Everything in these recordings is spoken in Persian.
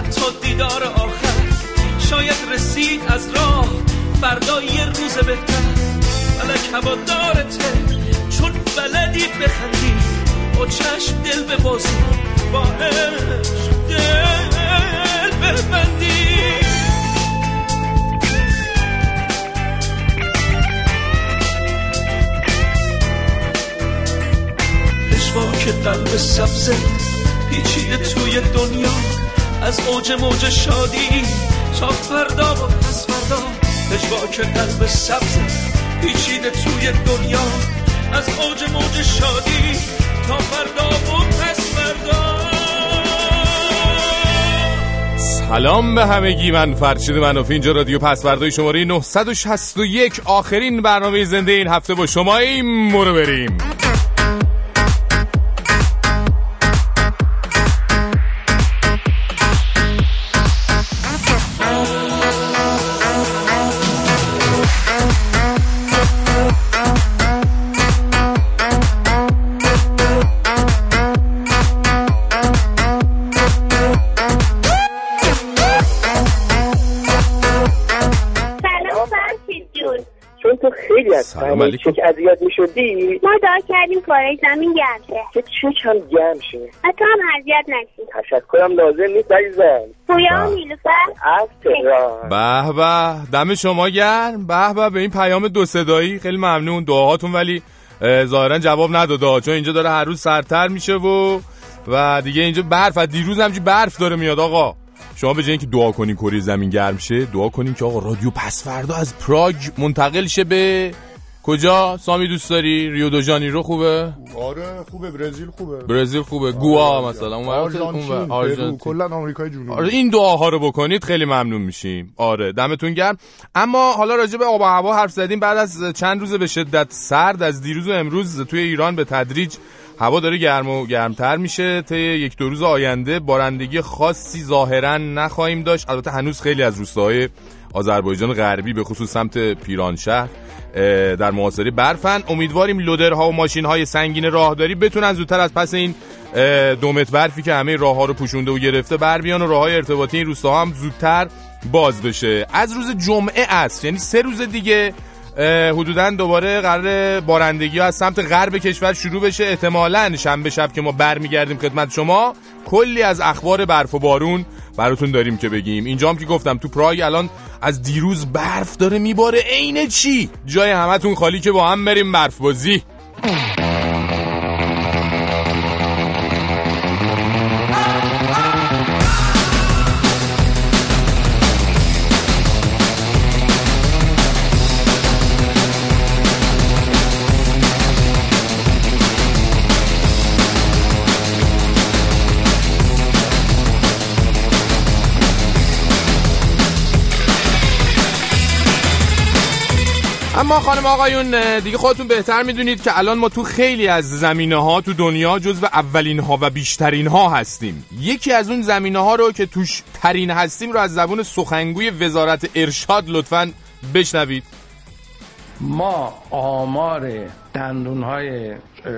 حتی دیدار آخر. شاید رسید از راه فردا یه روز بهتر. فلک هوادارته چون بلدی بخندی. با چشم دل به بازی با دل ببندی. که قلب سبزه پیچیده توی دنیا. از اوج موج شادی تا فردا و پس فردا که قلب سبزه پیچیده توی دنیا. از اوج موج شادی تا فردا و پس فردا. سلام به همگی من فرشید منافی اینجا رادیو پسوردهای شماره 961 آخرین برنامه زنده این هفته با شما این بریم. سلام علیکم. که اذیت می‌شدی؟ ما دعا کردیم کارای زمین گرم شه که چه کم گرم شه؟ تو هم اذیت نشی تشکرم لازم نیست عزیزم. پویا نیلوفر از تهران به به دم شما گرم. به به به این پیام دو صدایی. خیلی ممنون دعاهاتون ولی ظاهرا جواب نداده. چون اینجا داره هر روز سرتر میشه و و دیگه اینجا برف دیروز همجی برف داره میاد آقا. شما به جای اینکه دعا کنین کره زمین گرم شه دعا کنین که آقا رادیو پس فردا از پراگ منتقل شه به کجا؟ سامی دوست داری؟ ریو دو جانیرو خوبه؟ آره خوبه برزیل خوبه. برزیل خوبه. گوا مثلا. اون آرژانتین آرژانتین. کلا آمریکای جنوبی. آره این دعاها رو بکنید خیلی ممنون میشیم. آره دمتون گرم. اما حالا راجع به آب و هوا حرف زدیم. بعد از چند روز به شدت سرد از دیروز و امروز توی ایران به تدریج هوا داره گرم و گرمتر میشه. طی یک دو روز آینده بارندگی خاصی ظاهرا نخواهیم داشت. البته هنوز خیلی از روستاهای آذربایجان غربی به خصوص سمت پیرانشهر در محاصره برفن. امیدواریم لودرها و ماشین های سنگین راهداری بتونن زودتر از پس این دو متر برفی که همه راه ها رو پوشونده و گرفته بر بیان و راه های ارتباطی این روستاها هم زودتر باز بشه. از روز جمعه است یعنی سه روز دیگه حدودا دوباره قرار بارندگی از سمت غرب کشور شروع بشه. احتمالا شنبه شب که ما برمیگردیم خدمت شما کلی از اخبار برف و بارون براتون داریم که بگیم. اینجا هم که گفتم تو پراگ الان از دیروز برف داره میباره. عین چی؟ جای همتون خالی که با هم بریم برف بازی اما خانم آقایون دیگه خودتون بهتر می‌دونید که الان ما تو خیلی از زمینه ها تو دنیا جزو اولین ها و بیشترین ها هستیم. یکی از اون زمینه ها رو که توش ترین هستیم رو از زبون سخنگوی وزارت ارشاد لطفا بشنوید. ما آمار دندون های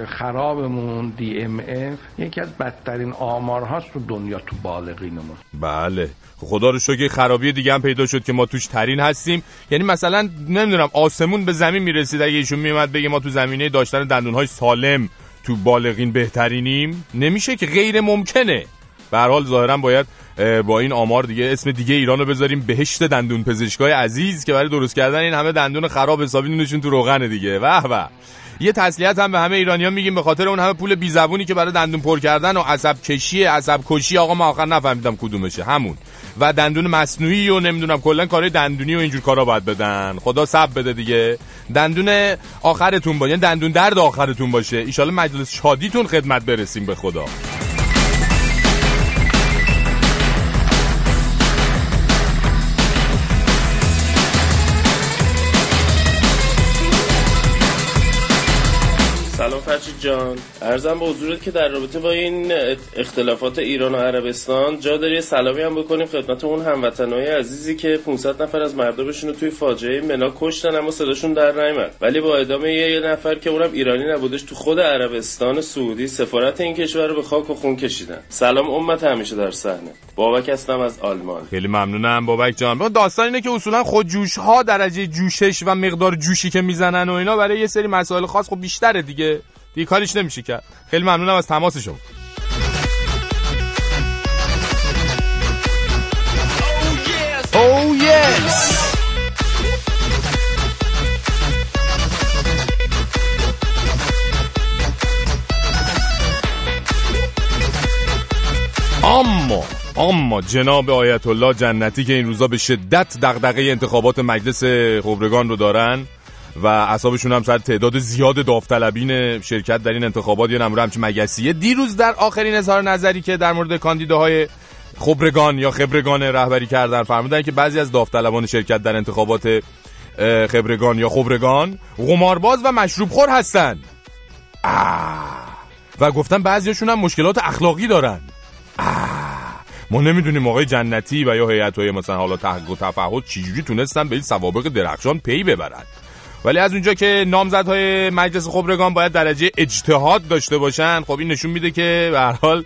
خرابمون دی ام اف یکی از بدترین آمار هاست تو دنیا تو بالغینمون. بله. خدا رو شکر خرابی دیگه هم پیدا شد که ما توش ترین هستیم. یعنی مثلا نمی‌دونم آسمون به زمین می‌رسید اگه ایشون میومد بگه ما تو زمینه داشتن دندون های سالم تو بالغین بهترینیم نمیشه که غیر ممکنه. به حال ظاهرا باید با این آمار دیگه اسم دیگه ایران رو بذاریم بهشت دندون پزشکای عزیز که برای درست کردن این همه دندون خراب حسابی نونشون تو روغن دیگه. واه. یه تسلیت هم به همه ایرانیان میگیم به خاطر اون همه پول بی زبونی که برای دندون پر کردن و عصب کشی عصب کشی آقا ما آخر نفهمیدم کدومشه. همون. و دندون مصنوعی و نمی‌دونم کلا کارهای دندونی و اینجور کارا باید بدن. خدا سب بده دیگه. دندون آخرتون باشه یعنی دندون درد آخرتون باشه. ان مجلس شادیتون خدمت برسیم به خدا. فرشید جان. ارزم به حضورت که در رابطه با این اختلافات ایران و عربستان جا داری سلامی هم بکنیم خدمت اون هموطنهای عزیزی که 500 نفر از مردمشون رو توی فاجعه منا کشتن اما صداشون در نیامد ولی با ادامه یه نفر که اونم ایرانی نبودش تو خود عربستان سعودی سفارت این کشور رو به خاک و خون کشیدن. سلام امت همیشه در صحنه. بابک هستم از آلمان. خیلی ممنونم بابک جان. داستان اینه که اصولا خود جوش ها درجه جوشش و مقدار جوشی که می‌زنن و اینا برای یه سری مسائل خاص خب بیشتره دیگه. دیگه کاریش نمیشه کرد. خیلی ممنونم از تماس شما oh, اما اما جناب آیت الله جنتی که این روزا به شدت دغدغه انتخابات مجلس خبرگان رو دارن و اصابشون هم سر تعداد زیاد داوطلبین شرکت در این انتخابات یه نمره همچین مگسیه. دیروز در آخرین اظهار نظری که در مورد کاندیداهای خبرگان یا خبرگان رهبری کردن فرمودن که بعضی از داوطلبان شرکت در انتخابات خبرگان یا خبرگان قمارباز و مشروب خور هستن و گفتن بعضیشون هم مشکلات اخلاقی دارن. ما نمی‌دونیم آقای جنتی و یا هیئت های مثلا حالا تحقیق و تفحص چجوری تونستن به این سوابق درخشان پی ببرن. ولی از اونجا که نامزدهای مجلس خبرگان باید درجه اجتهاد داشته باشن خب این نشون میده که به حال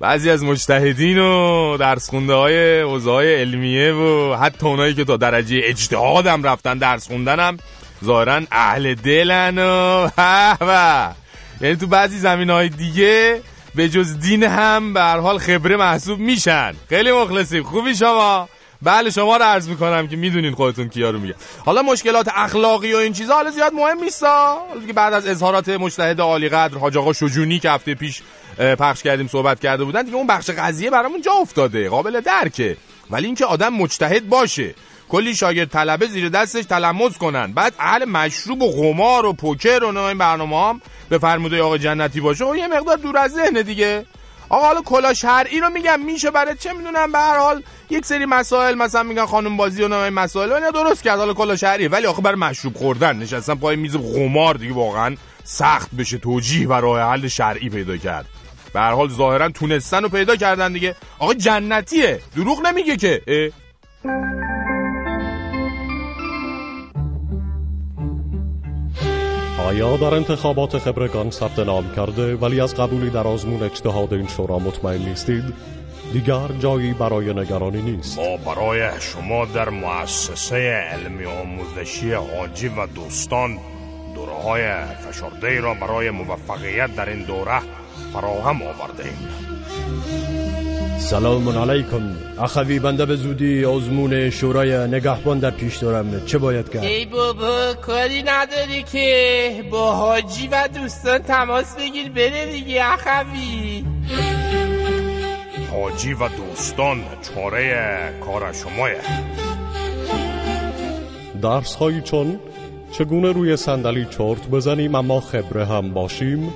بعضی از مجتهدین و درس خونده های حوزه علمیه و حتی اونایی که تا درجه اجتهاد هم رفتن درس خوندن هم ظاهرا اهل دلن و و یعنی تو بعضی زمین های دیگه به جز دین هم به حال خبره محسوب میشن. خیلی مخلصیم. خوبی شما؟ بله شما رو عرض می‌کنم که می‌دونین خودتون کیا رو میگه حالا مشکلات اخلاقی و این چیزا حالا زیاد مهم نیستا دیگه بعد از اظهارات مجتهد عالی قدر حاج آقا شجونی که هفته پیش پخش کردیم صحبت کرده بودن دیگه اون بخش قضیه برامون جا افتاده قابل درکه. ولی اینکه آدم مجتهد باشه کلی شاگرد طلبه زیر دستش تلمس کنن بعد اهل مشروب و قمار و پوکر و این برنامه هم به فرموده آقا جنتی باشه و یه مقدار دور از ذهن دیگه. آقا حالا کلا شرعی رو میگم میشه برای چه می‌دونم؟ به هر حال یک سری مسائل مثلا میگن خانم بازی و نام مسائل اینا درست کرد حالا کلا شرعی ولی آخه برای مشروب خوردن نشستن پای میز قمار دیگه واقعا سخت بشه توجیه و راه حل شرعی پیدا کرد. به هر حال ظاهرا تونستن و پیدا کردن دیگه. آقا جنتیه دروغ نمیگه که. آیا در انتخابات خبرگان ثبت نام کرده ولی از قبولی در آزمون اجتهاد این شورا مطمئن نیستید دیگر جایی برای نگرانی نیست. ما برای شما در مؤسسه علمی آموزشی حاجی و دوستان دوره های فشرده را برای موفقیت در این دوره فراهم آورده ایم سلام علیکم. اخوی بنده به زودی آزمون شورای نگهبان در پیش دارم. چه باید کرد؟ ای بابا کاری نداری که. با حاجی و دوستان تماس بگیر بره دیگه اخوی. حاجی و دوستان چاره کار شماه درس هایی چون چگونه روی صندلی چرت بزنیم اما خبره هم باشیم؟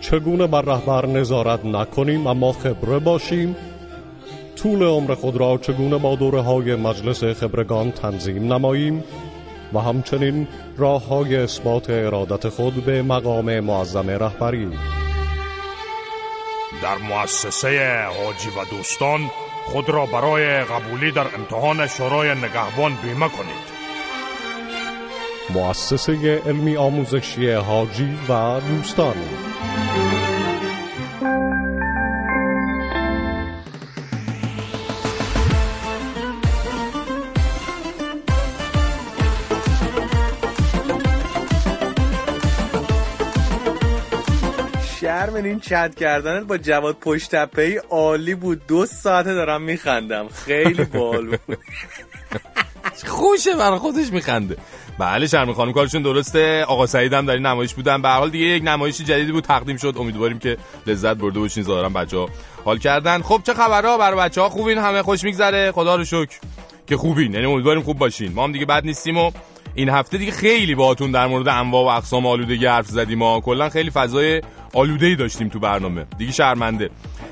چگونه بر رهبر نظارت نکنیم اما خبره باشیم؟ طول عمر خود را چگونه با دوره های مجلس خبرگان تنظیم نماییم؟ و همچنین راه های اثبات ارادت خود به مقام معظم رهبری. در مؤسسه حاجی و دوستان خود را برای قبولی در امتحان شورای نگهبان بیمه کنید. مؤسسه علمی آموزشی حاجی و دوستان. شرم این چت کردنت با جواد پشت ای عالی بود. دو ساعته دارم میخندم. خیلی بال بود. خوشه برای خودش میخنده. بله شرم خانم کارشون درسته. آقا سعید هم در این نمایش بودن. به حال دیگه یک نمایش جدیدی بود تقدیم شد. امیدواریم که لذت برده باشین. ظاهرا بچه‌ها حال کردن. خب چه خبرها برای بچه‌ها؟ خوبین؟ همه خوش میگذره. خدا رو شکر که خوبین. یعنی امیدواریم خوب باشین. ما هم دیگه بد نیستیم و این هفته دیگه خیلی باهاتون در مورد انواع و اقسام آلودگی حرف زدیم. ما کلا خیلی فضای آلوده ای داشتیم تو برنامه. دیگه شرمنده.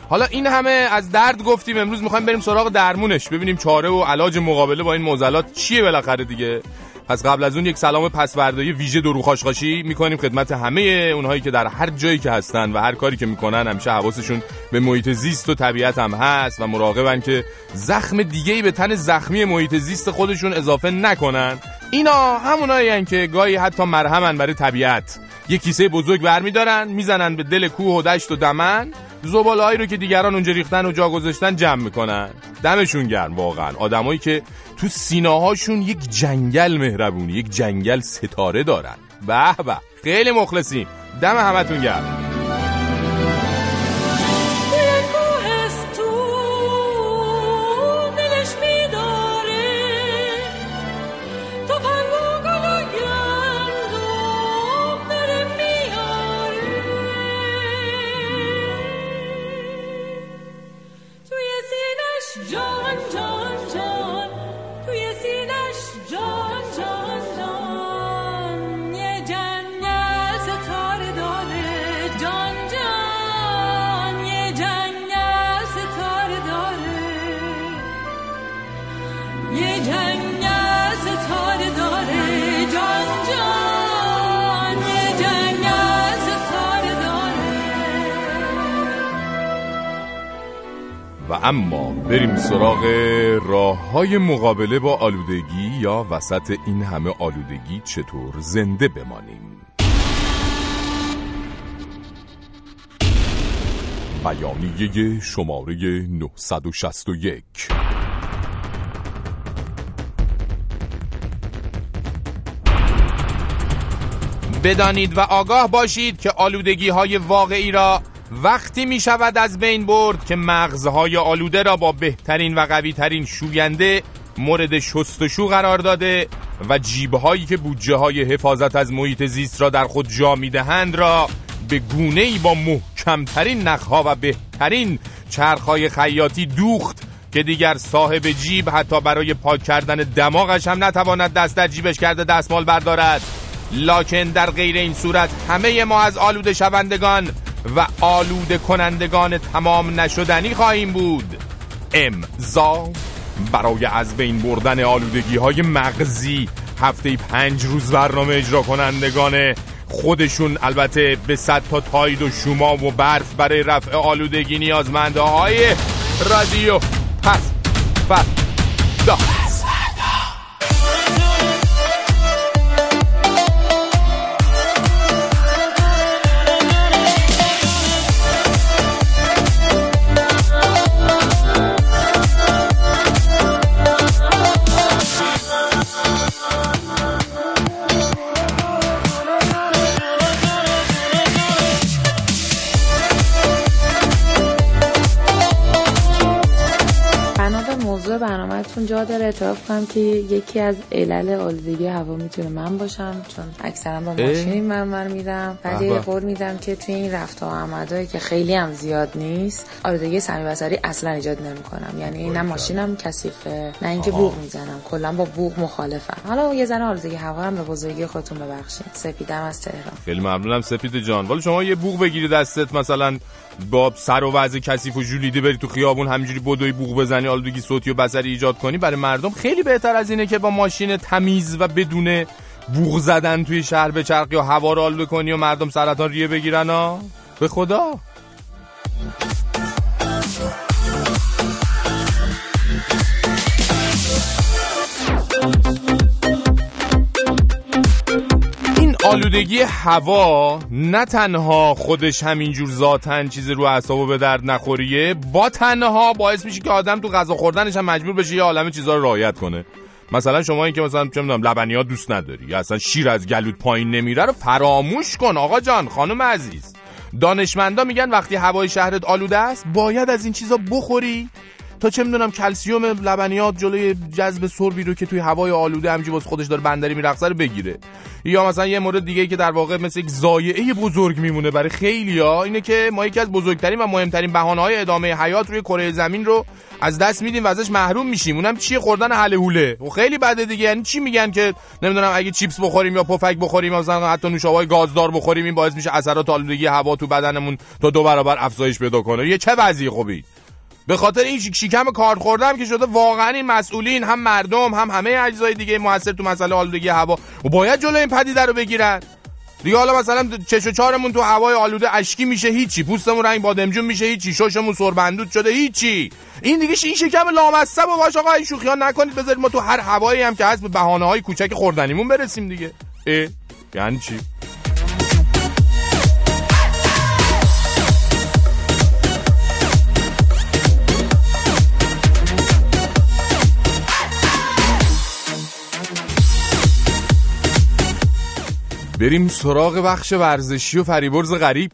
حالا این همه از درد گفتیم. امروز می‌خوایم بریم سراغ درمونش. ببینیم چاره و علاج مقابله با این معضلات چیه بالاخره دیگه. پس قبل از اون یک سلام پسوردایی ویژه درو خاشخاشی می‌کنیم خدمت همه اونهایی که در هر جایی که هستن و هر کاری که می‌کنن. همیشه حواسشون به محیط زیست و طبیعت هم هست و مراقبن که زخم دیگه به تن زخمی محیط زیست خودشون اضافه نکنن. اینا همونایی که گاهی حتی مرهمن برای طبیعت. یه کیسه بزرگ برمیدارن می‌زنن به دل کوه و دشت و دمن. زبالهایی رو که دیگران اونجا ریختن و جا گذاشتن جمع می‌کنن. دمشون گرم واقعا. آدمایی که تو سیناهاشون یک جنگل مهربونی یک جنگل ستاره دارن. به به خیلی مخلصیم. دم همتون گرم. اما بریم سراغ راه های مقابله با آلودگی یا وسط این همه آلودگی چطور زنده بمانیم. بیانیه شماره 961 بدانید و آگاه باشید که آلودگی های واقعی را وقتی می شود از بین برد که مغزهای آلوده را با بهترین و قویترین شوینده مورد شستشو قرار داده و جیبهایی که بودجه های حفاظت از محیط زیست را در خود جا می‌دهند را به گونه ای با محکمترین نخها و بهترین چرخهای خیاطی دوخت که دیگر صاحب جیب حتی برای پاک کردن دماغش هم نتواند دست در جیبش کرده دستمال بردارد. لاکن در غیر این صورت همه ما از آلوده شوندگان و آلوده کنندگان تمام نشدنی خواهیم بود. امضا برای از بین بردن آلودگی های مغزی هفته پنج روز برنامه اجرا کنندگان خودشون البته به صد تا تاید و شما و برف برای رفع آلودگی نیازمنده های رادیو. پس پس برنامهتون جا داره. اعتراف کنم که یکی از علل آلودگی هوا می‌تونه من باشم چون اکثرا با ماشین من من میرم. بعد یه قول میدم که توی این رفت و آمدایی که خیلی هم زیاد نیست آلودگی سمی بصری اصلا ایجاد نمی‌کنم. یعنی نه ماشینم کثیفه نه اینکه بوق می‌زنم. کلا با بوق مخالفم. حالا یه ذره آلودگی هوا هم به بزرگی خودتون ببخشید. سپیدم از تهران. خیلی ممنونم سپید جان. ولی شما یه بوق بگیری دستت مثلا با سر و وضع کثیف و جولیده بری تو خیابون همینجوری بدوی بوق بزنی آلودگی صوتی و بصری ایجاد کنی برای مردم خیلی بهتر از اینه که با ماشین تمیز و بدون بوغ زدن توی شهر به چرخ یا هوا رو آلوده کنی و مردم سرطان ریه بگیرن ها به خدا. آلودگی هوا نه تنها خودش همینجور ذاتن چیز رو اعصابو به درد نخوریه با تنها باعث میشه که آدم تو غذا خوردنش هم مجبور بشه یه عالمه چیزا رو رعایت کنه. مثلا شما این که مثلا چه می‌دونم لبنیات دوست نداری یا اصلا شیر از گلوت پایین نمیره رو فراموش کن آقا جان خانم عزیز. دانشمندا میگن وقتی هوای شهرت آلوده است باید از این چیزا بخوری. تا چه می‌دونم کلسیوم لبنیات جلوی جذب سربی رو که توی هوای آلوده همجوری واسه خودش داره بندری میرقصه رو بگیره. یا مثلا یه مورد دیگه که در واقع مثل یک زایعه بزرگ میمونه برای خیلیا اینه که ما یکی از بزرگترین و مهمترین بهانه های ادامه حیات روی کره زمین رو از دست میدیم و ازش محروم میشیم. اونم چیه؟ خوردن حله حوله. و خیلی بده دیگه. یعنی چی میگن که نمی‌دونم اگه چیپس بخوریم یا پفک بخوریم مثلا حتی نوشابه گازدار بخوریم این باعث میشه اثرات آلودگی هوا تو بدنمون تا دو برابر افزایش پیدا کنه. یه چه وضعی خوبی. به خاطر این شیکم کار خوردم که شده واقعا این مسئولین هم مردم هم همه اجزای دیگه موثر تو مسئله آلودگی هوا. و باید جلوی این پدیده رو بگیرن. دیگه حالا مثلا چش و چارمون تو هوای آلوده اشکی میشه هیچی. پوستمون رنگ بادمجون میشه هیچی. ششمون سربندود شده هیچی. این دیگه این شکم لامصب و باش آقا این شوخیان نکنید. بذارید ما تو هر هوایی هم که هست به بهانه های کوچک خوردنیمون برسیم دیگه. اه یعنی چی؟ بریم سراغ بخش ورزشی و فریبرز غریب.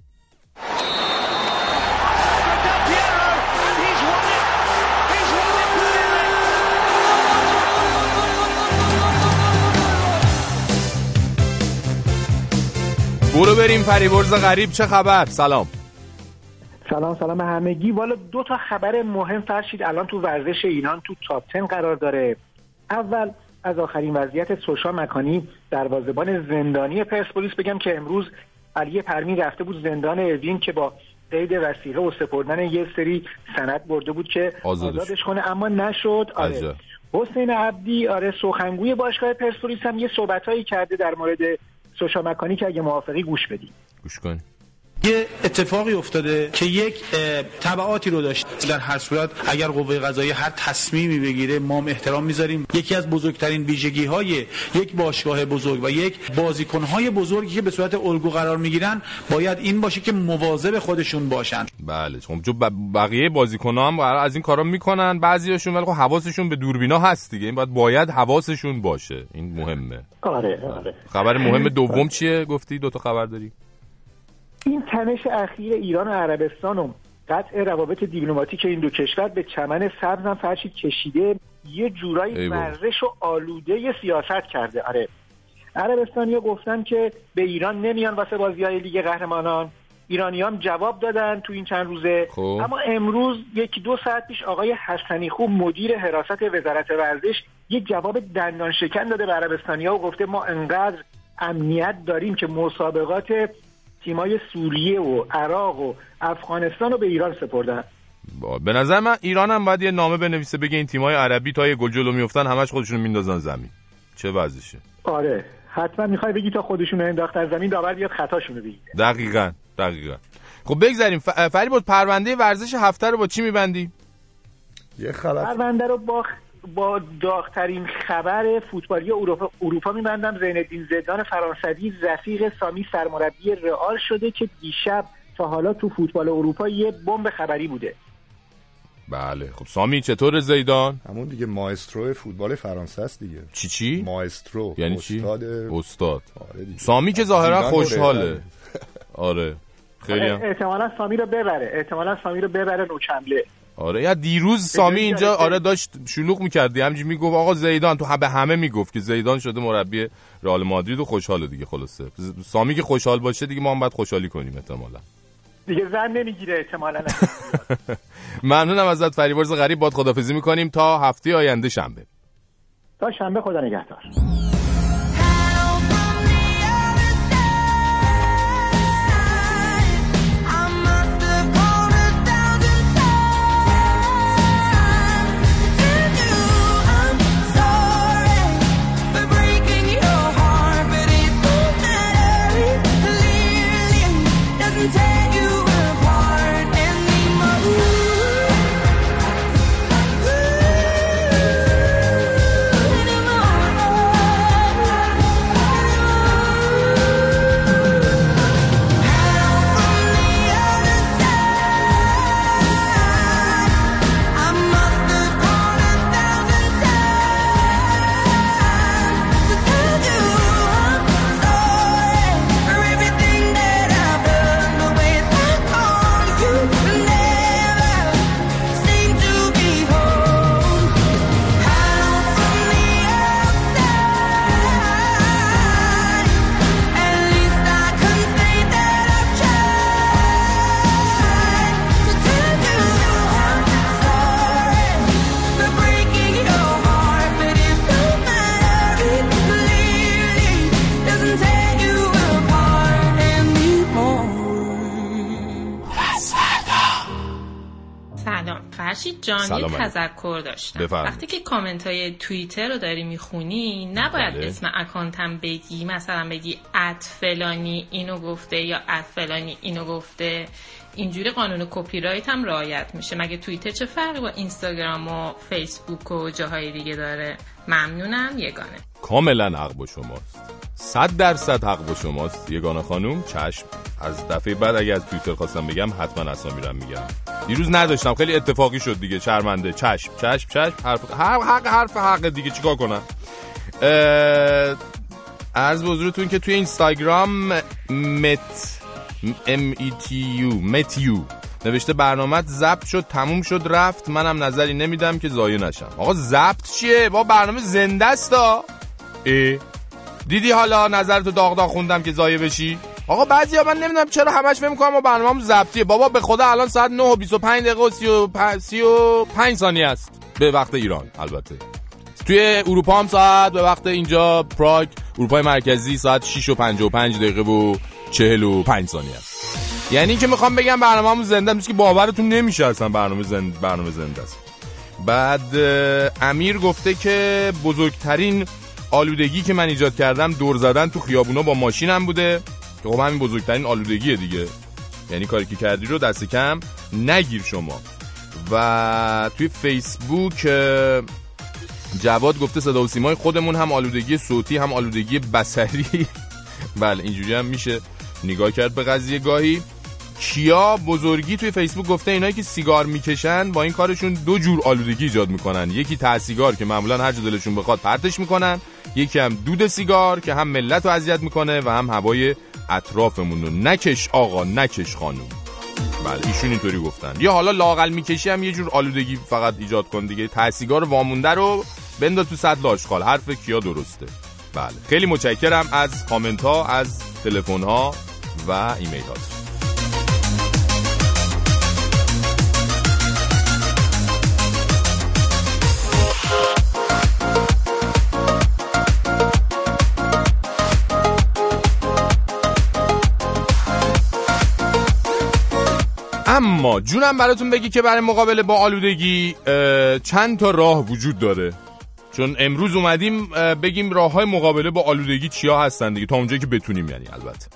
برو بریم فریبرز غریب چه خبر؟ سلام. سلام سلام همگی. والا دو تا خبر مهم فرشید الان تو ورزش ایران تو تاپ 10 قرار داره. اول از آخرین وضعیت سوشا مکانی دروازه‌بان زندانی پرسپولیس بگم که امروز علی پرمین رفته بود زندان اوین که با قید وسیقه و سپردن یه سری سند برده بود که آزادش, کنه اما نشد. آره. حسین عبدی آره سخنگوی باشگاه پرسپولیس هم یه صحبتهایی کرده در مورد سوشا مکانی که اگه موافقی گوش بدیم گوش کن. یه اتفاقی افتاده که یک تبعاتی رو داشت. در هر صورت اگر قوه قضاییه هر تصمیمی بگیره ما احترام می‌ذاریم. یکی از بزرگترین ویژگی های یک باشگاه بزرگ و یک بازیکن های بزرگی که به صورت الگو قرار می‌گیرن باید این باشه که مواظب خودشون باشن. بله خب جو بقیه بازیکن هم از این کارا می‌کنن بعضیاشون ولی خب حواسشون به دوربینا هست دیگه. این باید باید حواسشون باشه. این مهمه. آره آره. خبر مهم دوم چیه؟ گفتی دو تا خبر داری. این تنش اخیر ایران و عربستان و قطع روابط دیپلماتیک این دو کشور به چمن سبز هم فرشید کشیده یه جورایی مرزش و آلوده سیاست کرده. آره. عربستانی ها گفتن که به ایران نمیان واسه بازی های لیگ قهرمانان. ایرانی هم جواب دادن تو این چند روزه. خوب. اما امروز یکی دو ساعت پیش آقای حسنی خوب مدیر حراست وزارت ورزش یک جواب دندان شکن داده به عربستانی ها و گفته ما انقدر امنیت داریم که مسابقات تیمای سوریه و عراق و افغانستان رو به ایران سپردن. به نظر من ایران هم باید یه نامه بنویسه بگه این تیمای عربی تا یه گل جلو میفتن همش خودشون میندازن زمین. چه وضعشه آره. حتما می‌خوای بگی تا خودشون انداختن زمین داور بیاد خطاشونو بگیره دقیقا دقیقا. خب بگذاریم. ف... فری بود پرونده ورزش هفته رو با چی میبندی؟ یه خبر پرونده رو با با داغترین خبر فوتبالی اروپا, اروپا میبندم زین زدان فرانسوی رفیق سامی سرمربی رئال شده که دیشب تا حالا تو فوتبال اروپا یه بمب خبری بوده. بله. خب سامی چطور زیدان؟ همون دیگه ماسترو فوتبال فرانسه است دیگه. چی چی؟ ماسترو یعنی استاد چی؟ استاد. آره سامی که ظاهرا خوشحاله. آره. خیلی احتمالا سامی رو ببره. احتمالا سامی رو ببره نوچمله آره یا دیروز سامی اینجا آره داشت شلوغ می‌کردی. همینجوری می‌گفت آقا زیدان تو به همه می‌گفت که زیدان شده مربی رئال مادرید و خوشحاله دیگه خلاصه. سامی که خوشحال باشه دیگه ما هم باید خوشحالی کنیم احتمالا. دیگه زن نمی‌گیره احتمالا. ممنونم ازت فریبرز غریب باد خدافزی می‌کنیم تا هفته آینده شنبه. تا شنبه خدا نگهدار. سلام. تذکر داشتم بفرمایید. وقتی که کامنت های توییتر رو داری می‌خونی نباید بله. اسم اکانتم بگی مثلا بگی at فلانی اینو گفته یا at فلانی اینو گفته اینجوری قانون کپی رایت هم رعایت میشه. مگه توییتر چه فرقی با اینستاگرام و فیسبوک و جاهای دیگه داره؟ ممنونم یگانه. کاملا حق با شماست. صد درصد حق با شماست. یگانه خانوم چشم. از دفعه بعد اگه از توییتر خواستم بگم حتما اسامی رو میگم. دیروز نداشتم. خیلی اتفاقی شد دیگه. شرمنده. چشم چشم چشم. حرف حق حرف حق دیگه. چیکار کنم؟ اه، عرض به حضورتون که توی اینستاگرام مت ای متیو نوشته برنامه ضبط شد تموم شد رفت. منم نظری نمیدم که ضایع نشم. آقا ضبط چیه؟ با برنامه زنده است ها. اه. دیدی حالا نظرتو داغ داغ خوندم که ضایع بشی؟ آقا بعضیا من نمی‌دونم چرا همش فکر می‌کنم ما برنامه‌مون ضبطیه. بابا به خدا الان ساعت 9 و 25 دقیقه و 35 35 ثانیه است به وقت ایران البته. توی اروپا هم ساعت به وقت اینجا پراگ اروپای مرکزی ساعت 6 و 55 دقیقه و 45 ثانیه. است یعنی که می‌خوام بگم برنامه‌مون زنده است. که باورتون نمیشه اصلا برنامه زنده برنامه زنده است. بعد امیر گفته که بزرگترین آلودگی که من ایجاد کردم دور زدن تو خیابونا با ماشینم بوده. که خب همین بزرگترین آلودگیه دیگه. یعنی کاری که کردی رو دست کم نگیر شما. و توی فیسبوک جواد گفته صدا و سیمای خودمون هم آلودگی صوتی هم آلودگی بصری. بله اینجوری هم میشه. نگاه کرد به قضیه گاهی. کیا بزرگی توی فیسبوک گفته اینایی که سیگار می‌کشن با این کارشون دو جور آلودگی ایجاد می‌کنن. یکی ته سیگار که معمولا هر جا دلشون بخواد پرتش می‌کنن. یکی هم دود سیگار که هم ملت رو اذیت می‌کنه و هم هوای اطرافمون رو. نکش آقا نکش خانوم بله ایشون اینطوری گفتن. یا حالا لاقل می‌کشی هم یه جور آلودگی فقط ایجاد کن دیگه. ته سیگار وامونده رو بنداز تو سطل آشغال. حرف کیا درسته؟ بله. خیلی متشکرم از کامنت ها از تلفن ها و ایمیل ها اما جونم براتون بگی که برای مقابله با آلودگی چند تا راه وجود داره؟ چون امروز اومدیم بگیم راه های مقابله با آلودگی چیا هستن دیگه؟ تا اونجایی که بتونیم یعنی البته.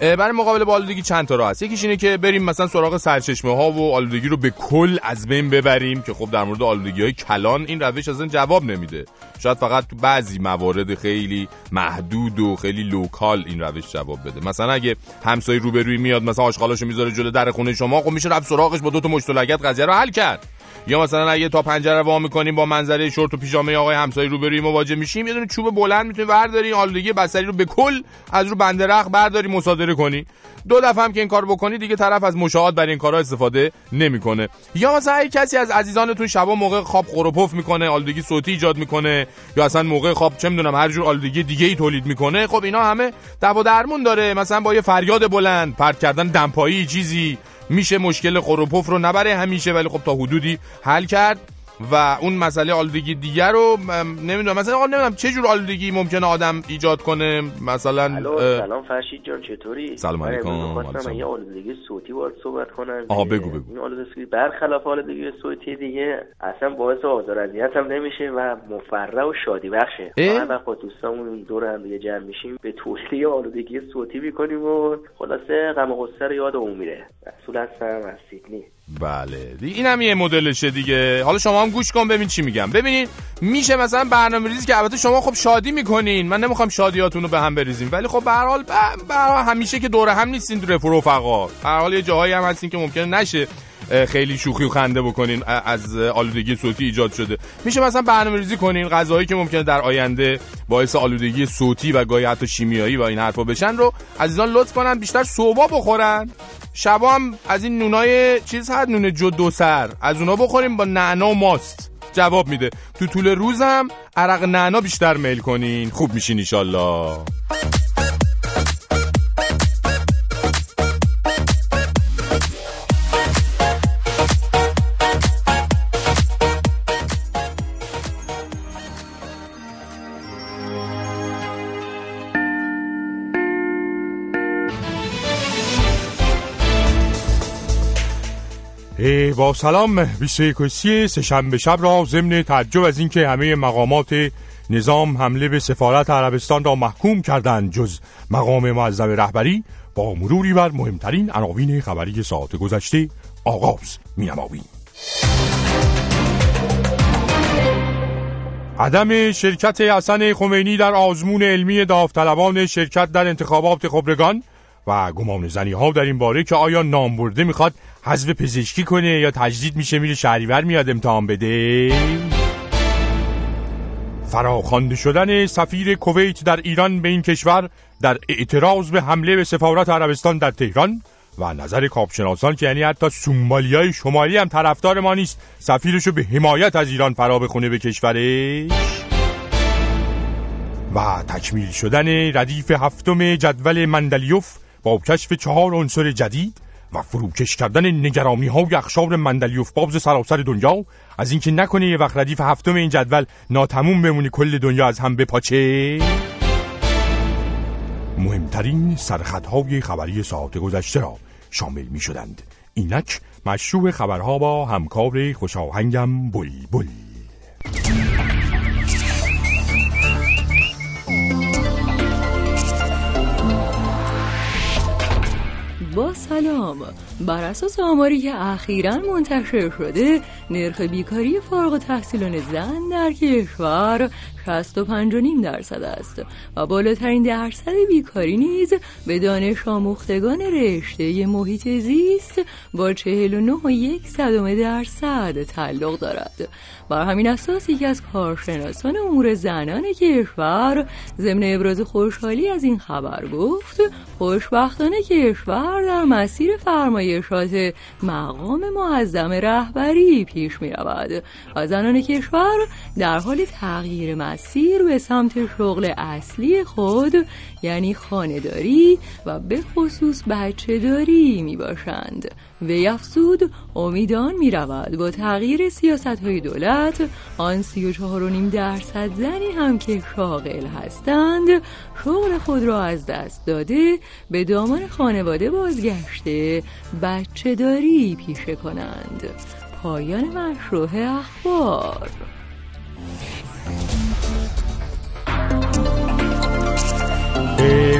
برای مقابله با آلودگی چند تا راه هست؟ یکیش اینه که بریم مثلا سراغ سرچشمه ها و آلودگی رو به کل از بین ببریم که خب در مورد آلودگی های کلان این روش اصلا جواب نمیده. شاید فقط تو بعضی موارد خیلی محدود و خیلی لوکال این روش جواب بده. مثلا اگه همسایه روبروی میاد مثلا آشغالاشو می‌ذاره جلو در خونه شما خب میشه رفت سراغش با دو تا مشت قضیه رو حل کرد. یا مثلا اگه تا پنجره وا می‌کنیم با منظره شورت و پیژامه آقای همسایه روبروی مواجه میشیم یه دونه چوب بلند می‌تونی برداری آلودگی بصری رو به کل از رو بنده رخ برداری مصادره کنی. دو دفعه هم که این کار بکنی دیگه طرف از مشاهد برای این کارا استفاده نمی‌کنه. یا مثلا اگه کسی از عزیزانتون شبا موقع خواب خور و پف می‌کنه آلودگی صوتی ایجاد می‌کنه یا اصلا موقع خواب چه می‌دونم هر جور آلودگی دیگه ای تولید می‌کنه خب اینا همه دوا درمون داره. مثلا با یه فریاد بلند پرت کردن دمپایی چیزی. میشه مشکل خور و پف رو نبره همیشه ولی خب تا حدودی حل کرد. و اون مسئله آلودگی دیگر رو نمی‌دونم مثلا آقا نمی‌دونم چه جور آلودگی ممکنه آدم ایجاد کنه مثلا سلام فرشید جان چطوری سلام من علیکم. خواستم یه آلودگی صوتی باید صحبت کنم آها، بگو، بگو. این آلودگی برخلاف آلودگی صوتی دیگه اصلا باعث آزار اذیت هم نمیشه و مفرح و شادی بخشه؟ ما وقت با دوستامون دور هم دیگه جمع میشیم به توصیه آلودگی صوتی می‌کنیم و خلاصه غم و غصه رو یادمون میره رسول هستم از سیدنی بله. این هم یه مدلشه دیگه. حالا شما هم گوش کن ببین چی میگم. ببینید میشه مثلا برنامه ریزی که البته شما خب شادی می‌کنین. من نمی‌خوام شادیاتون رو به هم بریزیم. ولی خب به هر حال ب- به هر حال همیشه که دور هم نیستین رفق رفقا. به هر حال یه جاهایی هم هستین که ممکنه نشه. خیلی شوخی و خنده بکنین از آلودگی صوتی ایجاد شده. میشه مثلا برنامه ریزی کنین غذاهایی که ممکنه در آینده باعث آلودگی صوتی و گاهی حتی شیمیایی و این حرفا بشن رو عزیزان لطف کنن بیشتر صبح بخورن. شبا هم از این نونای چیز هست نون جو دو سر. از اونا بخوریم با نعنا و ماست. جواب میده. تو طول روزم عرق نعنا بیشتر میل کنین. خوب میشین ایشالله با سلام 21 سهشنبه شب را ضمن تعجب از اینکه همه مقامات نظام حمله به سفارت عربستان را محکوم کردند. جز مقام معظم رهبری با مروری بر مهمترین عناوین خبری ساعت گذشته آغاز مینماییم عدم شرکت حسن خمینی در آزمون علمی داوطلبان شرکت در انتخابات خبرگان و گمان زنی ها در این باره که آیا نام برده می‌خواد حذف پزشکی کنه یا تجدید میشه میره شهریور میاد امتحان بده. فراخوانده شدن سفیر کویت در ایران به این کشور در اعتراض به حمله به سفارت عربستان در تهران و نظر کاپشناسان که یعنی حتی سومالیای شمالی هم طرفدار ما نیست سفیرشو به حمایت از ایران فرا بخونه به کشورش. و تکمیل شدن ردیف هفتم جدول مندلیوف با کشف چهار عنصر جدید و فروکش کردن نگرانی های اخشار مندلیوف بابز سراسر دنیا. از اینکه نکنه یه وقت ردیف هفتم این جدول ناتموم بمونی کل دنیا از هم بپاچه. مهمترین سرخطهای خبری ساعت گذشته را شامل می شدند اینک مشروع خبرها با همکار خوشاهنگم بل سلام. بر اساس آماری که اخیرا منتشر شده نرخ بیکاری فارغ تحصیلان زن در کشور 65.5 درصد است و بالاترین درصد بیکاری نیز به دانش آموختگان رشته محیط زیست با 49.1 درصد تعلق دارد. بر همین اساس یکی از کارشناسان امور زنان کشور ضمن ابراز خوشحالی از این خبر گفت خوشبختانه کشور در مسیر فرمایشات مقام معظم رهبری پیش می رود و زنان کشور در حال تغییر مسیر به سمت شغل اصلی خود یعنی خانداری و به خصوص بچه داری می باشند وی افزود امیدان می رود با تغییر سیاست های دولت آن سی و چهار و نیم درصد زنی هم که شاغل هستند شغل خود را از دست داده به دامان خانواده بازگشته بچه داری پیشه کنند. پایان مشروع اخبار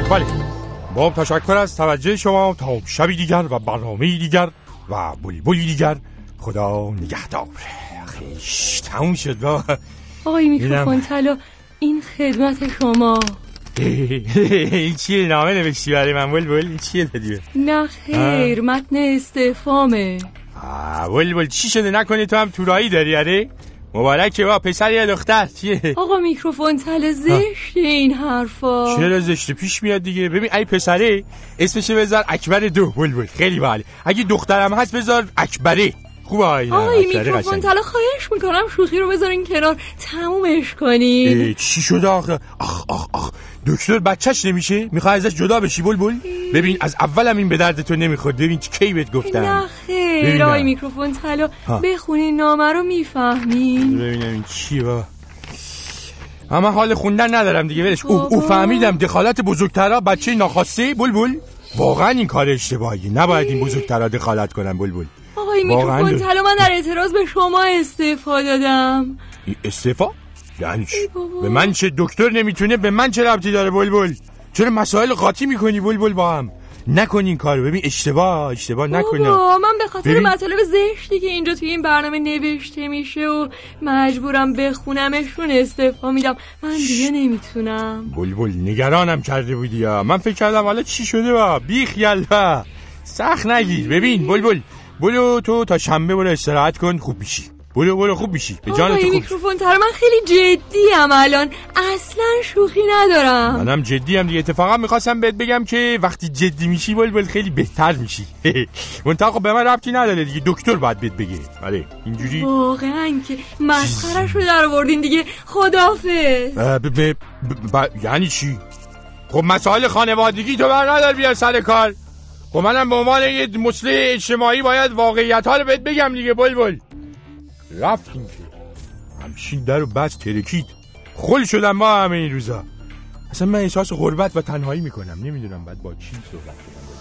بله. با تشکر از توجه شما تا شبی دیگر و برنامه دیگر و بلبلی دیگر. خدا نگهدار. خیش تموم شد. با آقای میکروفون طلا این خدمت شما این چیه نامه نوشتی برای من بلبل این چیه دادی نه خیر متن استفامه بلبل چی شده؟ نکنی تو هم تورایی داری اره مبارکه با پسر یا دختر؟ چیه؟ آقا میکروفون تل زشت این حرفا. چرا زشت پیش میاد دیگه. ببین ای پسره اسمش بذار اکبر دو. بلبل خیلی باحال اگه دخترم هست بذار اکبره. خوبه آقای آقای میکروفون تلا خواهش می‌کنم شوخی رو بذارین کنار. تمومش کنین. چی شده آخه؟ آخ آخ آخ. دکتر بچهش نمیشه؟ می‌خوای ازش جدا بشی بلبل؟ ببین از اولم این به درد تو نمی‌خورد. ببین کی بهت گفتم نه خیر. میکروفون طلا بخونین نامه رو می‌فهمین ببینم این چی با. اما حال خوندن ندارم دیگه. ولش. او, او فهمیدم دخالت بزرگترا بچه ناخواسته بلبل. واقعا این کار اشتباهی. نباید این بزرگترا دخالت کنن بلبل. آقای میکروفون طلا من در اعتراض به شما استعفا دادم. استعفا؟ یعنی به من چه دکتر نمی‌تونه به من چه ربطی داره بلبل؟ چرا مسائل قاطی می‌کنی بلبل با هم؟ نکن این کارو. ببین اشتباه اشتباه نکن من به خاطر ببین... مطالب زشتی که اینجا توی این برنامه نوشته میشه و مجبورم بخونمشون استفا میدم. من دیگه نمی‌تونم. بلبل نگرانم کرده بودی یا. من فکر کردم حالا چی شده با؟ بیخ یلدا سخت نگیر. ببین بلبل بلو تو تا شنبه برو استراحت کن. خوب میشی. برو برو خوب میشی. به جان تو خوب میکروفون تر من خیلی جدی ام الان. اصلا شوخی ندارم. منم جدی ام دیگه. اتفاقا می‌خواستم بهت بگم که وقتی جدی میشی بل خیلی بهتر میشی. منتها خب به من ربطی نداره دیگه. دکتر باید بهت بگه. بله اینجوری. واقعا که مسخرش رو در آوردین دیگه. خدافظ یعنی چی؟ خب مسائل خانوادگی تو بر ندار بیار سر کار. خب منم به عنوان یه مسئله اجتماعی باید واقعیت ها رو بهت بگم دیگه بلبل. رفتیم که. همشین در و بس ترکید. خل شدم ما همه این روزا. اصلا من احساس غربت و تنهایی می‌کنم. نمی‌دونم بعد با چی صحبت کنم.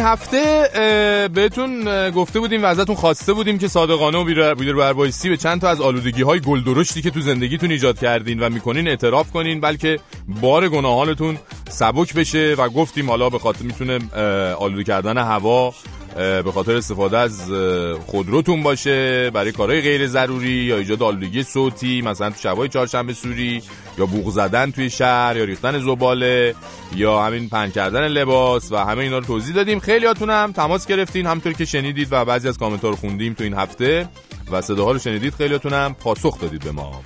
هفته بهتون گفته بودیم و ازتون خواسته بودیم که صادقانه و بیدر بربایستی به چند تا از آلودگی های گلدرشتی که تو زندگیتون ایجاد کردین و می‌کنین اعتراف کنین بلکه بار گناهانتون سبک بشه و گفتیم حالا به خاطر می‌تونه آلوده کردن هوا به خاطر استفاده از خودروتون باشه برای کارهای غیر ضروری یا ایجاد آلودگی صوتی مثلا تو شبای چهارشنبه سوری یا بوق زدن توی شهر یا ریختن زباله یا همین پن کردن لباس و همه اینا رو توضیح دادیم. خیلی هم تماس گرفتین همطور که شنیدید و بعضی از کامنت رو خوندیم تو این هفته و صداها رو شنیدید خیلی هم پاسخ دادید به ما.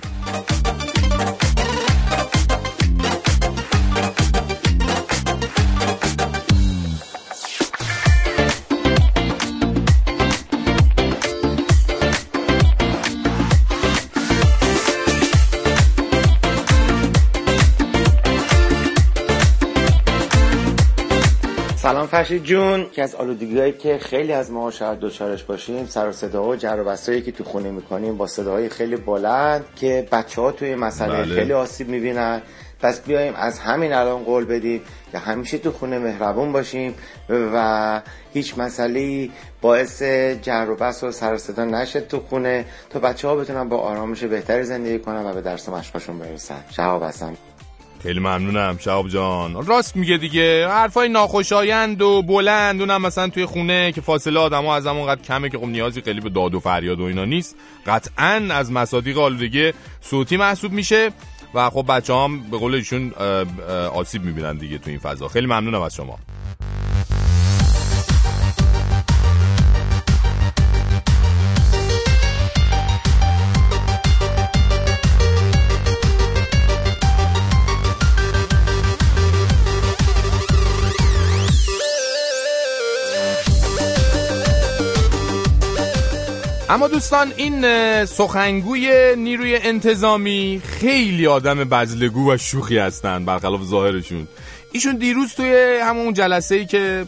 سلام فرشید جون. که از آلودگی که خیلی از ما شاید دوچارش باشیم سر و صدا و جر و که تو خونه می‌کنیم با صداهای خیلی بلند که بچه ها توی مسئله بله. خیلی آسیب می‌بینن. پس بیایم از همین الان قول بدیم که همیشه تو خونه مهربون باشیم و هیچ مسئله باعث جر و بس و سر صدا نشه تو خونه تا بچه ها بتونن با آرامش بهتری زندگی کنن و به درس مشقاشون برسن. شهاب هستم. خیلی ممنونم شهاب جان. راست میگه دیگه حرفای ناخوشایند و بلند اونم مثلا توی خونه که فاصله آدم ها از همون کمه که خب نیازی خیلی به داد و فریاد و اینا نیست. قطعا از مصادیق آلودگی صوتی محسوب میشه و خب بچه هم به قول ایشون آسیب می‌بینن دیگه تو این فضا. خیلی ممنونم از شما. اما دوستان این سخنگوی نیروی انتظامی خیلی آدم بزلگو و شوخی هستن برخلاف ظاهرشون. ایشون دیروز توی همون جلسه ای که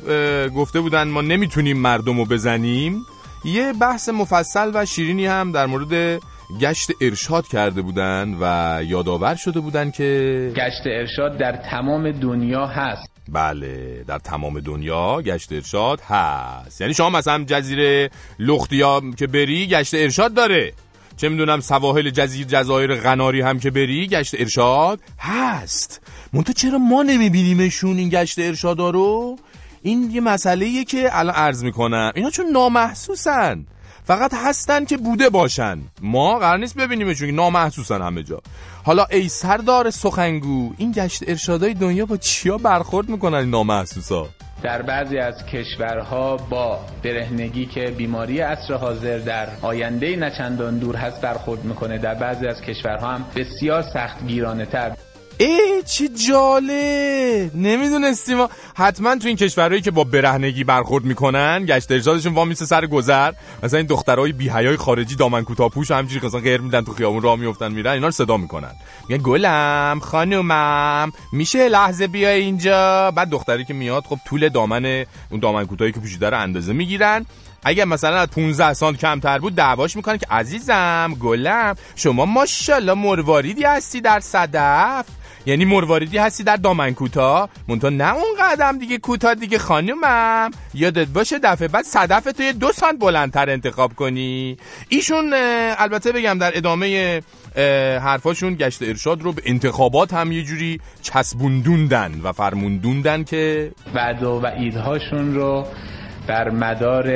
گفته بودن ما نمی‌تونیم مردم رو بزنیم یه بحث مفصل و شیرینی هم در مورد گشت ارشاد کرده بودن و یادآور شده بودن که گشت ارشاد در تمام دنیا هست. بله در تمام دنیا گشت ارشاد هست. یعنی شما مثلا جزیره لختیا که بری گشت ارشاد داره. چه می‌دونم سواحل جزیر جزایر غناری هم که بری گشت ارشاد هست. منتها چرا ما نمیبینیمشون این گشت ارشادا رو؟ این یه مسئله که الان عرض می‌کنم. اینا چون نامحسوسن. فقط هستن که بوده باشن. ما قرار نیست ببینیمشون که نامحسوسن همه جا. حالا ای سردار سخنگو این گشت ارشادای دنیا با چیا برخورد می‌کنن این نامحسوسا؟ در بعضی از کشورها با برهنگی که بیماری عصر حاضر در آینده نچندان دور هست برخورد می‌کنه. در بعضی از کشورها هم بسیار سخت گیرانه تر ای چه جاله نمی‌دونستیم. حتما تو این کشورهایی که با برهنگی برخورد می‌کنن گشت ارشادشون وام میسه سر گذر. مثلا این دخترای بی حیای خارجی دامن کوتاه پوش همینجوری مثلا غیر میدن تو خیابون راه میافتن میرن اینا رو صدا می‌کنن. میگن گلم خانومم میشه لحظه بیای اینجا؟ بعد دختری که میاد خب طول دامن اون دامن کوتاهی که پوشیده رو اندازه می‌گیرن. اگر مثلا از 15 سانت کمتر بود دعواش می‌کنن که عزیزم گلم شما ماشاءالله مرواریدی هستی در صدف. یعنی مرواریدی هستی در دامن کوتاه؟ مونتا نه اون قدم دیگه کوتاه دیگه خانومم. یادت باشه دفعه بعد صدف توی دو سانت بلندتر انتخاب کنی. ایشون البته بگم در ادامه حرفاشون گشت ارشاد رو به انتخابات هم یه جوری چسبوندوندن و فرموندوندن که بعد و ایدهاشون رو بر مدار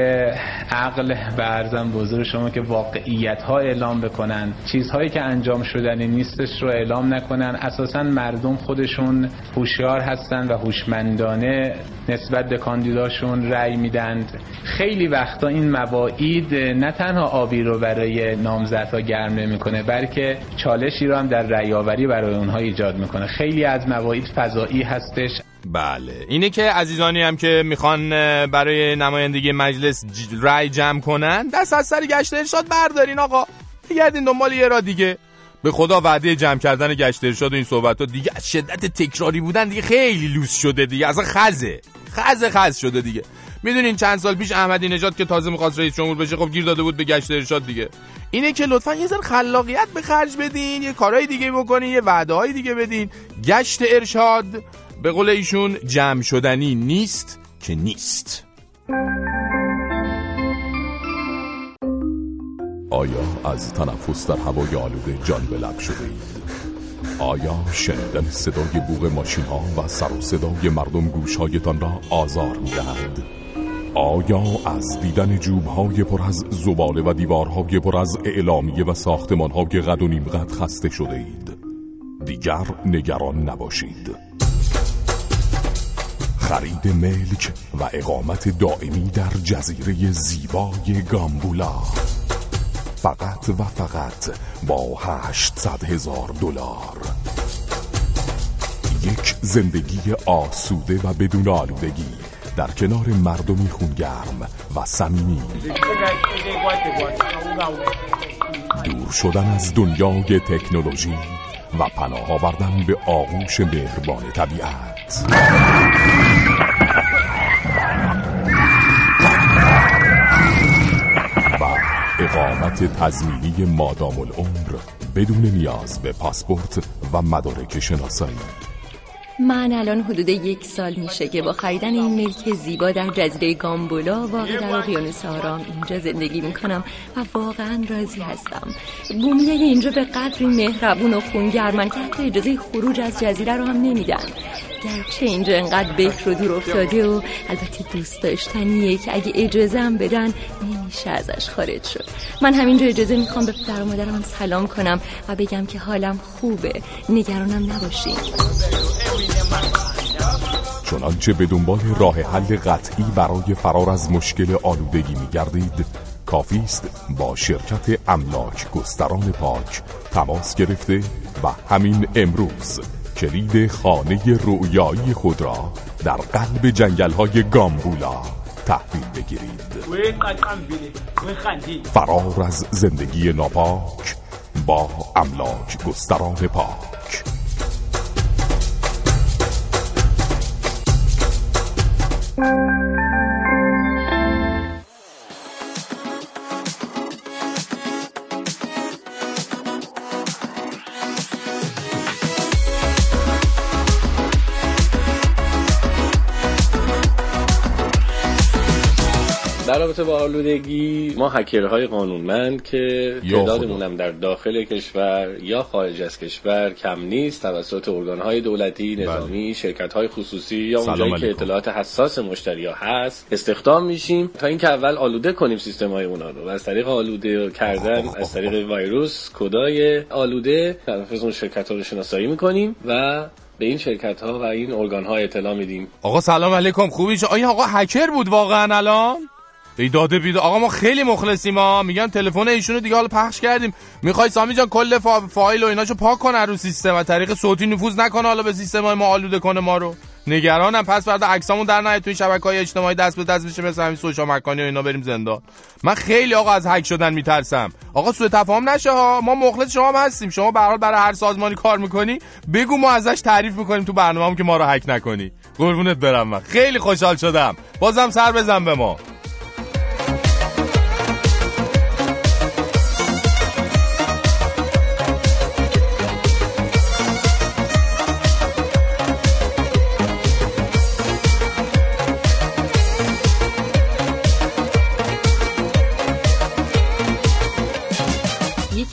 عقل و ارزم بزرگ شما که واقعیت ها اعلام بکنن. چیزهایی که انجام شدنی نیستش رو اعلام نکنن. اساسا مردم خودشون هوشیار هستن و هوشمندانه نسبت به کاندیداشون رأی میدند خیلی وقتا این مواعید نه تنها آبی رو برای نامزدها گرم نمی‌کنه بلکه چالشی رو هم در رأی آوری برای اونها ایجاد می‌کنه. خیلی از مواعید فضایی هستش. بله. اینه که عزیزانی هم که می‌خوان برای نمایندگی مجلس رای جمع کنن دست از سر گشت ارشاد بردارین آقا. بگردین دنبال یه را دیگه. به خدا وعده جمع کردن گشت ارشاد و این صحبت ها دیگه از شدت تکراری بودن دیگه خیلی لوس شده دیگه. اصلا خزه. خزه خز شده دیگه. می‌دونین چند سال پیش احمدی نژاد که تازه می‌خواست رئیس جمهور بشه خب گیر داده بود به گشت ارشاد دیگه. اینه که لطفا یه ذره خلاقیت به خرج بدین یه کارهای دیگه بکنین یه وعده های دیگه بدین. گشت ارشاد به قول ایشون جمع شدنی نیست که نیست آیا از تنفس در هوای آلوده جان به لب شده اید؟ آیا شنیدن صدای بوغ ماشین ها و سر و صدای مردم گوشهایتان را آزار می دهند؟ آیا از دیدن جوب های پر از زباله و دیوارهای پر از اعلامیه و ساختمان های قد و نیم قد خسته شده اید؟ دیگر نگران نباشید خرید ملک و اقامت دائمی در جزیره زیبای گامبولا. فقط و فقط با 800 هزار دلار. یک زندگی آسوده و بدون آلودگی در کنار مردمی خونگرم و صمیمی. دور شدن از دنیای تکنولوژی و پناه آوردن به آغوش مهربان طبیعت. اقامت تضمینی مادام العمر بدون نیاز به پاسپورت و مدارک شناسایی. من الان حدود یک سال میشه که با خریدن این ملک زیبا در جزیره گامبولا واقع در اقیانوس آرام اینجا زندگی می‌کنم و واقعا راضی هستم. بومیای اینجا به قدری مهربون و خونگرمن که حتی اجازه خروج از جزیره رو هم نمیدن. گرچه اینجا انقدر بکر و دور افتاده و البته دوست داشتنیه که اگه اجازه هم بدن نمیشه ازش خارج شد. من همینجا اجازه می‌خوام به پدر و مادرم سلام کنم و بگم که حالم خوبه. نگرانم نباشین. چنانچه به دنبال راه حل قطعی برای فرار از مشکل آلودگی میگردید کافی است با شرکت املاک گستران پاک تماس گرفته و همین امروز. کلید خانه رویایی خود را در قلب جنگل های گامبولا تحویل بگیرید. فرار از زندگی ناپاک با املاک گستران پاک. در رابطه با آلودگی ما هکرهای قانونمند که تعدادمون در داخل کشور یا خارج از کشور کم نیست توسط ارگانهای دولتی نظامی شرکت های خصوصی یا اونجایی که اطلاعات حساس مشتری ها هست استخدام میشیم تا اینکه اول آلوده کنیم سیستم های اونا رو. و از طریق آلوده کردن از طریق ویروس کدای آلوده طرف اون شرکت ها رو شناسایی می‌کنیم و به این شرکت ها و این ارگان ها اطلاع میدیم. آقا سلام علیکم. خوبی آیا آقا هکر بود واقعا الان؟ داده بیده آقا ما خیلی مخلصیم ها میگن تلفن ایشونو دیگه حالا پخش کردیم. می‌خوای سامی جان کل فا... فایل و ایناشو پاک کنه رو سیستم و طریق صوتی نفوذ نکنه حالا به سیستم ما آلوده کنه ما رو. نگرانم. پس فردا عکسامون در نیاد توی شبکه های اجتماعی. دست به دست بشه مثل همین سوشا مکانی و اینا بریم زندان. من خیلی آقا از هک شدن میترسم. آقا سوء تفاهم نشه ها ما مخلص شما هستیم. شما به حال برای هر سازمانی کار می‌کنی بگو ما ازش تعریف می‌کنیم تو برنامه‌مون که ما رو هک نکنی. قربونت برم من. خیلی خوشحال شدم. بازم سر بزن به ما.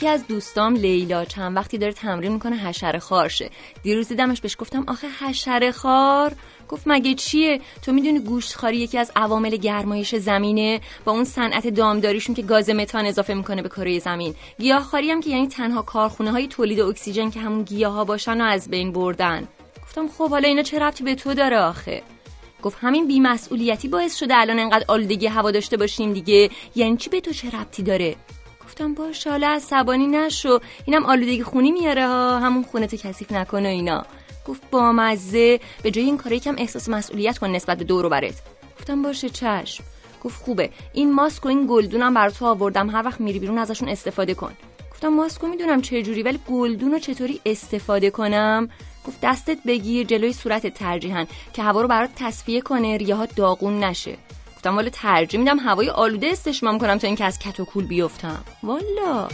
از دوستام لیلا چند وقتی داره تمرین می‌کنه حشره خارشه. دیروز دیدمش بهش گفتم آخه حشره خار؟ گفت مگه چیه؟ تو می‌دونی گوشتخواری یکی از عوامل گرمایش زمینه؟ با اون صنعت دامداریشون که گاز متان اضافه می‌کنه به کره زمین. گیاهخواری هم که یعنی تنها کارخونه های تولید اکسیژن که همون گیاه ها باشن و از بین بردن. گفتم خب حالا اینا چه ربطی به تو داره آخه؟ گفت همین بیمسئولیتی باعث شده الان انقدر آلودگی هوا داشته باشیم دیگه. یعنی چی به تو چه ربطی داره؟ گفتم باش حالا عصبانی نشو. اینم آلودگی خونی میاره ها. همون خونه تو کثیف نکنه اینا. گفت با مزه به جای این کار یکم احساس مسئولیت کن نسبت به دور و برت. گفتم باشه چشم. گفت خوبه. این ماسک و این گلدونم بر تو آوردم. هر وقت میری بیرون ازشون استفاده کن. گفتم ماسکو می‌دونم چه جوری ولی گلدون رو چطوری استفاده کنم؟ گفت دستت بگیر جلوی صورت ترجیحاً که هوا رو برات تصفیه کنه ریه ها داغون نشه. گفتم والا ترجیح میدم هوای آلوده استشمام کنم تا اینکه از کت و کول بیفتم. والا.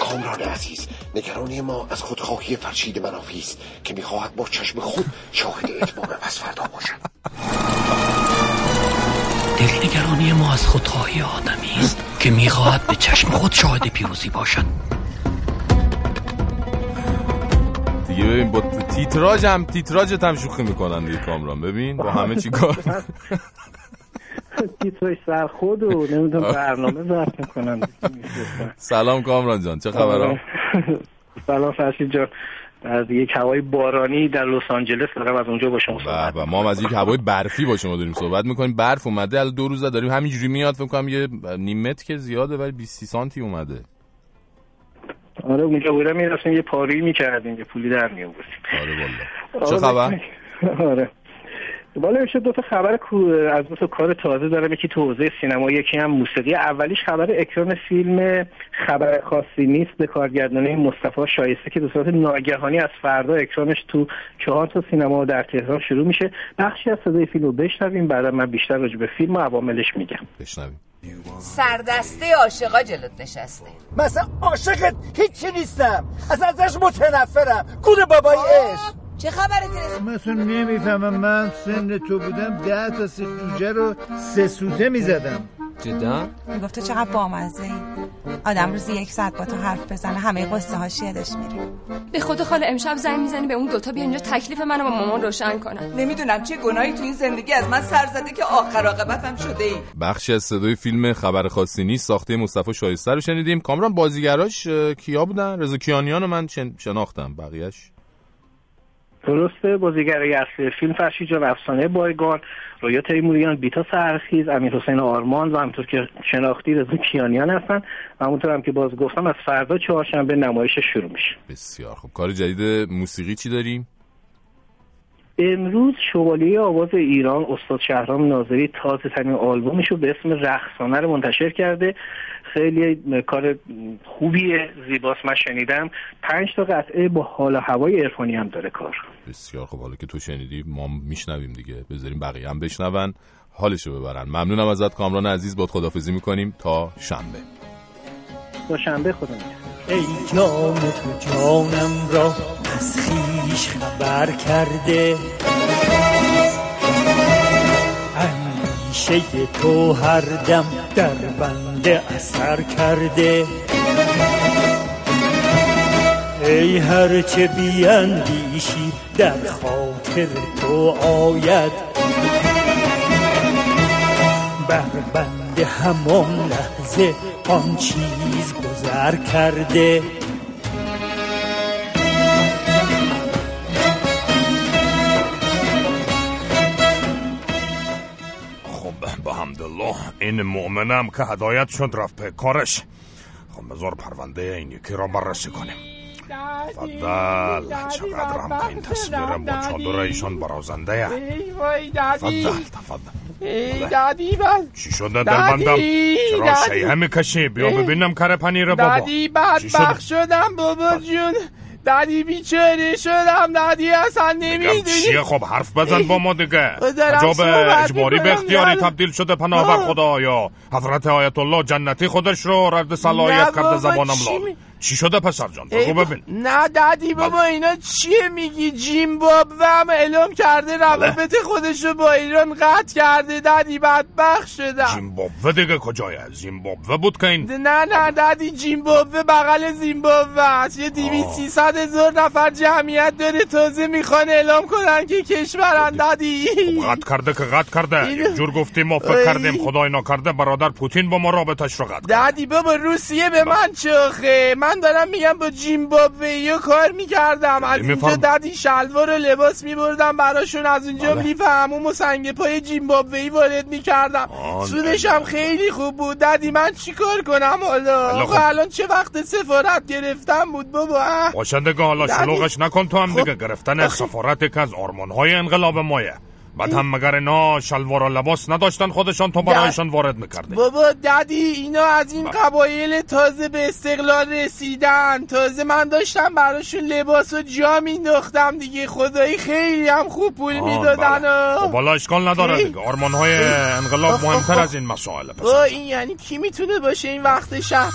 کامران عزیز نگرانی ما از خودخواهی فرشید منافی است که می‌خواهد با چشم خود شاهد اتمام پس فردا باشد. دلنگرانی ما از خودخواهی آدمی است که می‌خواهد به چشم خود شاهد پیروزی باشد. دیگه. ببین با تیتراژ هم تیتراژت هم شوخی می‌کنن دیگه کامران. ببین با همه چی کار تیترش سر خود و نمی‌دونم برنامه ضبط می‌کنن. سلام کامران جان. چه خبر سلام فرشید جان. از یک هوای بارانی در لس آنجلس دارم از اونجا با شما صحبت ما هم از یک هوای برفی با شما داریم صحبت می‌کنیم. برف اومده الان دو روز داریم. همینجوری میاد فکر کنم یه نیم متر که زیاده ولی 20 سانتی اومده. آره اونجا بودم می‌رفتیم یه پاری می‌کردیم یه پولی در میآوردیم. آره والله چه خبر؟ آره. بالا امشب دو تا خبر از دو تا کار تازه دارم. یکی تو حوزه سینما یکی هم موسیقی. اولیش خبر اکران فیلم خبر خاصی نیست. به کارگردانی مصطفی شایسته که به صورت ناگهانی از فردا اکرانش تو چهار تا سینما در تهران شروع میشه. بخشی از صدای فیلم رو بشنویم. بعد من بیشتر راجع به فیلم و عواملش میگم. بشنویم. سردسته عاشقا جلوت نشسته. مثلا عاشقت هیچی نیستم. از ازش متنفرم. گور بابای عشق. چه خبرت مثلا نمی‌فهمم. من سن تو بودم ده تا سه جوجه رو سه سوته می‌زدم. جدا؟ می‌گفت تو چقدر بامزه ای آدم روزی یک ساعت با تو حرف بزنه همه قصه هاش یادش میره. به خود خاله امشب زنگ می‌زنی به اون دوتا بیا اینجا تکلیف منو با مامان روشن کنن. نمی‌دونم چه گناهی تو این زندگی از من سر زده که آخر عاقبتم شده ای بخشی از صدای فیلم خبر خاصی نیست. ساخته مصطفی شایسته رو شنیدیم. کامران بازیگراش کیا بودن؟ رضا کیانیان من شناختم. بقیهش درسته بازیگرای اصلی فیلم فرشید جان افسانه بایگان رویا تیموریان بیتا سرخیز امیر حسین آرمان و همطور که شناختی رضا کیانیان هستن. و همونطور هم که باز گفتم از فردا چهارشنبه نمایش شروع میشه. بسیار خب کار جدید موسیقی چی داریم؟ امروز شوالیه آواز ایران استاد شهرام ناظری تازه ترین آلبومش رو به اسم رقصانه رو منتشر کرده. خیلی کار خوبیه زیباست. من شنیدم. پنج تا قطعه با حال و هوای عرفانی هم داره کار. بسیار خب حالا که تو شنیدی ما میشنویم دیگه. بذاریم بقیه هم بشنون. حالشو ببرن. ممنونم ازت کامران عزیز. باد خدافزی می‌کنیم. تا شنبه. تا شنبه خدا ای جان تو جانم را از خیش خبر کرده. اندیشه تو هر دم در بنده اثر کرده. ای هر چه بیاندیشی در خاطر تو آید. بر بنده همان لحظه آن چیز گذر کرده. خب به حمدالله این مؤمنم که هدایت شد رفت به کارش. خب بذار پرونده این یکی را بررسی کنیم. فضل. چقدر هم که این تصویر با چادر ایشان برازنده فضل تفضل ای دادی بل چی شده دلبندم؟ چرا شیه می‌کشی؟ بیا ببینم کره پنیر بابا. دادی بدبخ شدم بابا جون. دادی بیچاره شدم. دادی اصلا نمی‌دونی. چیه؟ خب حرف بزن با ما دیگه. عجاب اجباری به اختیاری تبدیل شده پناه بر خدا یا حضرت آیت الله جنتی خودش رو رد صلاحیت کرده زبانم لال. چی شده پسر جان بگو ببین. نه دادی بابا اینا چیه میگی؟ جیمبابوه هم اعلام کرده روابط خودش رو با ایران قطع کرده. دادی بدبخ شدم. جیمبابوه دیگه کجایه زیمبابوه بود که این نه نه دادی جیمبابوه بغل زیمبابوه است. یه دیوی سیصد هزار نفر جمعیت داره تازه می‌خوان اعلام کنن که کشورن دادی. قطع کرده که قطع کرده. یک جور گفتیم ما فکر کردیم خدا اینا کرده برادر پوتین با ما رابطش رو قطع دادی بابا روسیه به من چخه؟ من دارم میگم با جیمبابوه کار می‌کردم. از اینجا دادی شلوار و لباس میبردم براشون از اونجا لیف هموم و سنگ پای جیمبابوه وارد می‌کردم. سودش هم خیلی خوب بود. دادی من چیکار کنم حالا؟ خب. الان چه وقت سفارت گرفتم بود بابا؟ باشنده که حالا شلوغش نکن تو هم دیگه. گرفتن سفارت که از آرمانهای انقلاب مایه. بعد هم مگر اینا شلوار و لباس نداشتن خودشان تو برایشان وارد می‌کردی بابا ددی اینا از این قبایل تازه به استقلال رسیدن. تازه من داشتم براشون لباس و جا مینداختم دیگه. خدایی خیلی هم خوب پول می‌دادن. خب حالا اشکال نداره دیگه. آرمان های انقلاب مهمتر از این مسائل با این یعنی کی می‌تونه باشه این وقت شب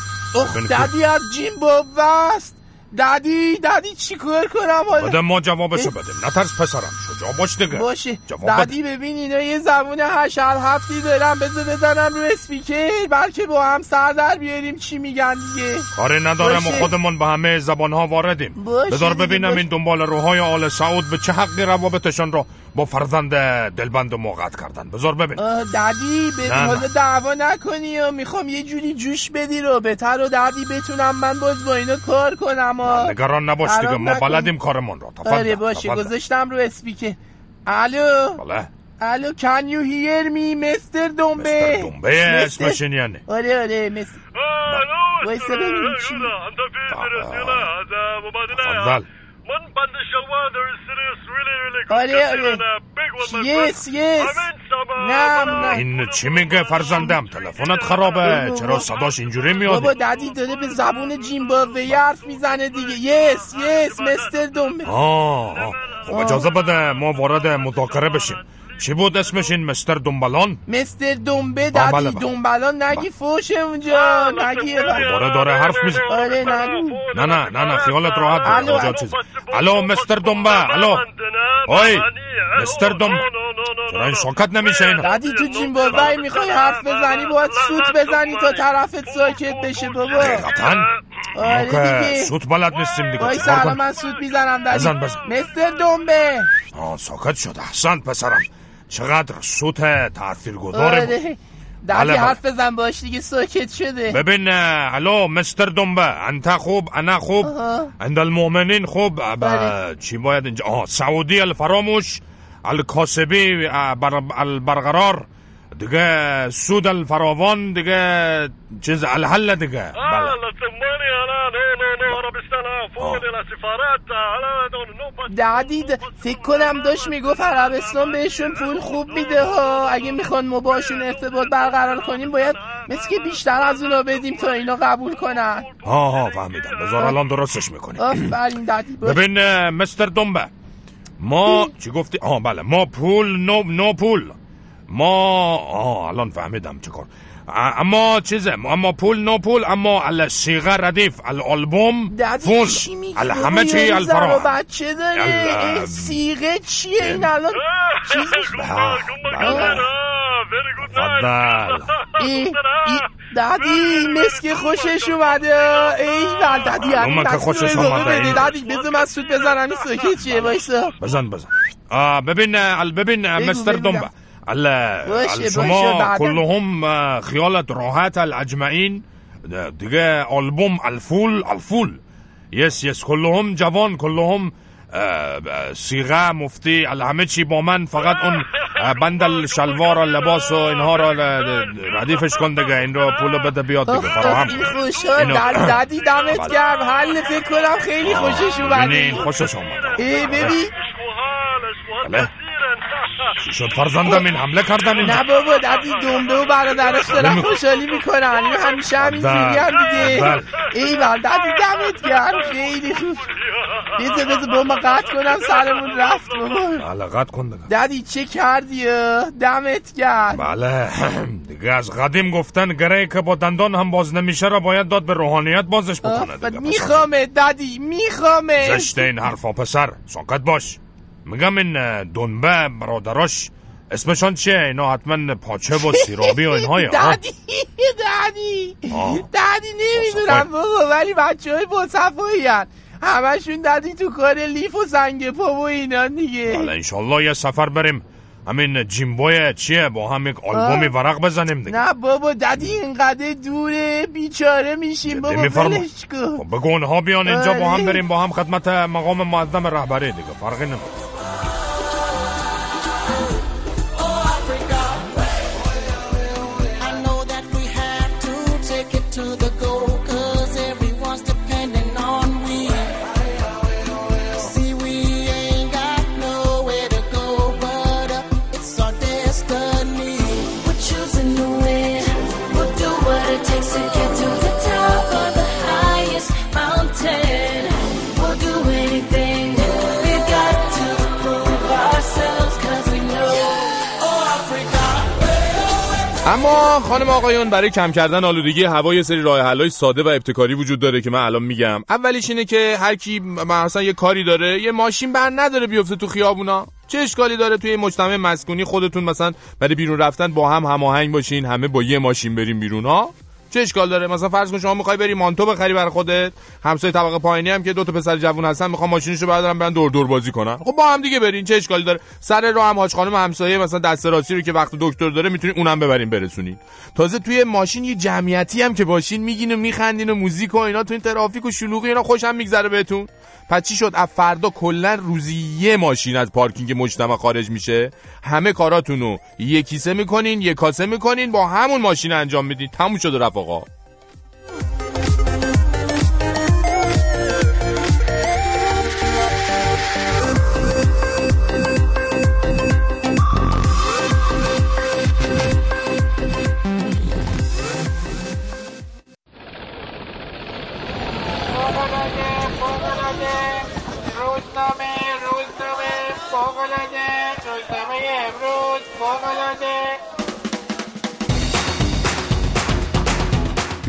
ددی از جیمبابوه است. دادی دادی چی کار کنم حالا؟ بده ما جوابشو بدیم. نترس پسرم. شجاع باش دیگه. باشه. جواب دادی ببین اینا یه زبون هشل هفتی دارم بذار بزنم رو اسپیکر بلکه با هم سر در بیاریم چی میگن دیگه. کاری نداره ما باشه. خودمون به همه زبان ها واردیم بذار ببینم باشه. این دنبال روحای آل سعود به چه حقی روابطشان را با فرزند دلبند ما قطع کردن. بذار ببین. دادی نه. حالا دعوا نکنی و می‌خوام یه جوری جوش بدی رو. بهتر و دادی بتونم من باز با اینا کار کنم و نگران نباش دیگه. ما نکن. بلدیم کارمون را تفضل. آره باشه. تفضل. گذاشتم رو اسپیکر. الو. بله. الو can you hear me مستر دنبه دنبه اسمش این یعنی آره آره مستر وایسا ببینیم چی تفضل آره آره یس یس نه نه این چی میگه فرزندم تلفنت خرابه چرا صداش اینجوری میاد بابا ددی داره به زبون جیمبابوی حرف می‌زنه دیگه یس یس مستر آه آه. خب اجازه بده ما وارد مذاکره بشیم چی بود اسمش این مستر دنبالان؟ مستر دنبه آه، بله، بله. دنبلان نگی فوشه اونجا نگی دوباره داره حرف می‌زنه. آره نگو نه نه نه نه خیالت راحت الو، چیز الو مستر دنبه الو. اوی مستر دنبه. چرا این ساکت نمیشه این ددی تو جیمبابوی می‌خوای حرف بزنی باید سوت بزنی تا طرفت ساکت بشه بابا. حقیقتا. آره دیگه. سوت بلد نیستیم دیگه. وای سلام من سوت می‌زنم بزن، بزن. مستر دنبه. آه ساکت شد احسن پسرم. چقدر سوت تاثیر گذاره آره بله. حرف بزن باش دیگه ساکت شده. ببین الو مستر دنبه. انت خوب انا خوب. عند المؤمنین خوب. اه، بله. چی باید اینجا؟ آه سعودی الفراموش الکاسبی البرقرار. دیگه سود الفراوان دیگه چیز الحل دیگه. بله. ددی د- فکر کنم داشت می‌گفت عربستان بهشون پول خوب میده ها. اگه می‌خوان ما باشون ارتباط برقرار کنیم باید مثل که بیشتر از اونا بدیم تا اینا قبول کنن. ها ها فهمیدم. بذار الان درستش می‌کنیم. آفرین باش. ببین مستر دنبه ما چی گفتی؟ آه بله ما پول نو, نو پول. ما آه الان فهمیدم چه کار. اما چیزه اما پول نو پول اما السیغه ردیف الالبوم فول همه چی الفرا بچه داره. سیغه چیه این الان؟ چیزش دادی مسک خوشش اومده. ای ول دادی اون من که خوشش اومده، دادی من سود بزنم این ساکت چیه وایسا. بزن بزن. آه ببین ببین مستر. دنبه باشه، شما. كلهم راحت الاجمعین. ده- دیگه آلبوم الفول الفول. یس یس کلهم جوان کلهم سیغه مفتی همه چی با من فقط اون بندل شلوار و لباس و اینها را ردیفش کن دیگه این رو پولو بده بیاد دیگه فراهم. خوشحال دادی دمت بله. گرم حل فکر کنم خیلی خوشش اومده این خوشش آمد ای ببین. بله. چی شد فرزندم این حمله کردن این. نه بابا دادی دنبه و برادرش دارن خوشحالی می‌کنن. این همیشه همینجوری هم دیگه. بله. ای ول دادی دمت گرم. خیلی خوب. بذار بذار با ما قطع کنم سرمون رفت بابا. علاقت کن دیگه دادی چه کردی؟ دمت گرم. بله. دیگه از قدیم گفتن گره که با دندان هم باز نمیشه را باید داد به روحانیت بازش بکنه میخوامه دادی میخوامه. زشت این حرفا پسر. ساکت باش. میگم این دنبه برادراش اسمشان چیه؟ اینا حتما پاچه و سیرابی و اینهای ها دادی دادی. دادی نمی‌دونم بابا ولی بچه های با صفایی همشون دادی تو کار لیف و سنگ پا و اینا دیگه. بله انشالله یه سفر بریم. همین جیمبوی چیه؟ با هم یک آلبومی. ورق بزنیم دیگه. نه بابا دادی اینقدر دوره بیچاره میشیم. بابا ولش کن. خب بگو اونها بیان اینجا با هم آره. بریم با هم خدمت مقام معظم رهبری دیگه فرقی نمی‌کنه. اما خانم آقایون برای کم کردن آلودگی هوا یه سری راه حلای ساده و ابتکاری وجود داره که من الان میگم. اولیش اینه که هر کی مثلا یه کاری داره یه ماشین بر نداره بیفته تو خیابونا. چه اشکالی داره توی مجتمع مسکونی خودتون مثلا برای بیرون رفتن با هم هماهنگ باشین همه با یه ماشین بریم بیرون ها؟ چه اشکال داره؟ مثلا فرض کن شما می‌خوای بری مانتو بخری برای خودت. همسایه طبقه پایینی هم که دو تا پسر جوون هستن می‌خوان ماشینشو بردارن برن دور دور بازی کنن. خب با هم دیگه برین چه اشکالی داره؟ سر راه هم حاج خانم همسایه مثلا دست راستی رو که وقت دکتر داره می‌تونین اونم ببرین برسونین. تازه توی ماشین یه جمعیتی هم که باشین میگین و میخندین و موزیک و اینا تو این ترافیک و شلوغی اینا خوشم میگذره بهتون. پس چی شد؟ از فردا کلا روزی یه ماشین از پارکینگ مجتمع خارج میشه. همه کاراتونو یه کیسه می‌کنین یه کاسه می‌کنین با همون ماشین انجام میدین. تموم شده رفقا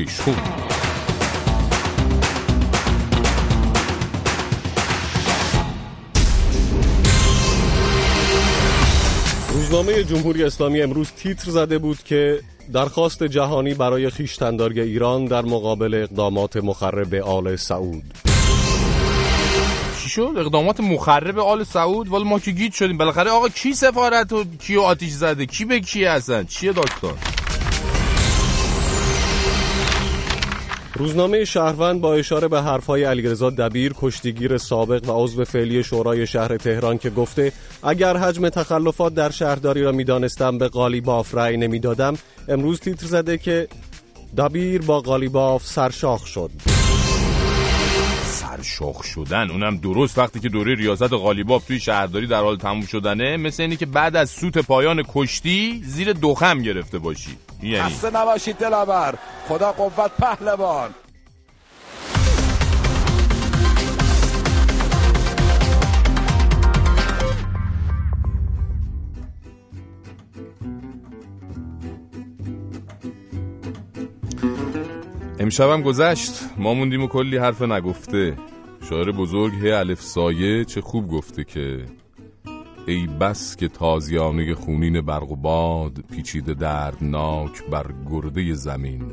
پیشخون روزنامه جمهوری اسلامی امروز تیتر زده بود که درخواست جهانی برای خیشتنداری ایران در مقابل اقدامات مخرب آل سعود. چی شد؟ اقدامات مخرب آل سعود؟ والا ما که گیت شدیم. بالاخره آقا کی سفارت و کیو آتیش زده؟ کی به کی هستن؟ چیه داستان؟ روزنامه شهروند با اشاره به حرفهای علیرضا دبیر کشتیگیر سابق و عضو فعلی شورای شهر تهران که گفته اگر حجم تخلفات در شهرداری را می‌دانستم به قالیباف رأی نمی‌دادم. امروز تیتر زده که دبیر با قالیباف سرشاخ شد. سرشاخ شدن اونم درست. وقتی که دوره ریاست قالیباف توی شهرداری در حال تموم شدنه مثل اینی که بعد از سوت پایان کشتی زیر دخم گرفته باشی. یعنی. خسته نباشید دلاور خدا قوت پهلوان. امشبم گذشت. ما موندیم و کلی حرف نگفته. شاعر بزرگ هی الف سایه چه خوب گفته که ای بس که تازیانه خونین برق و باد پیچیده دردناک بر گرده زمین.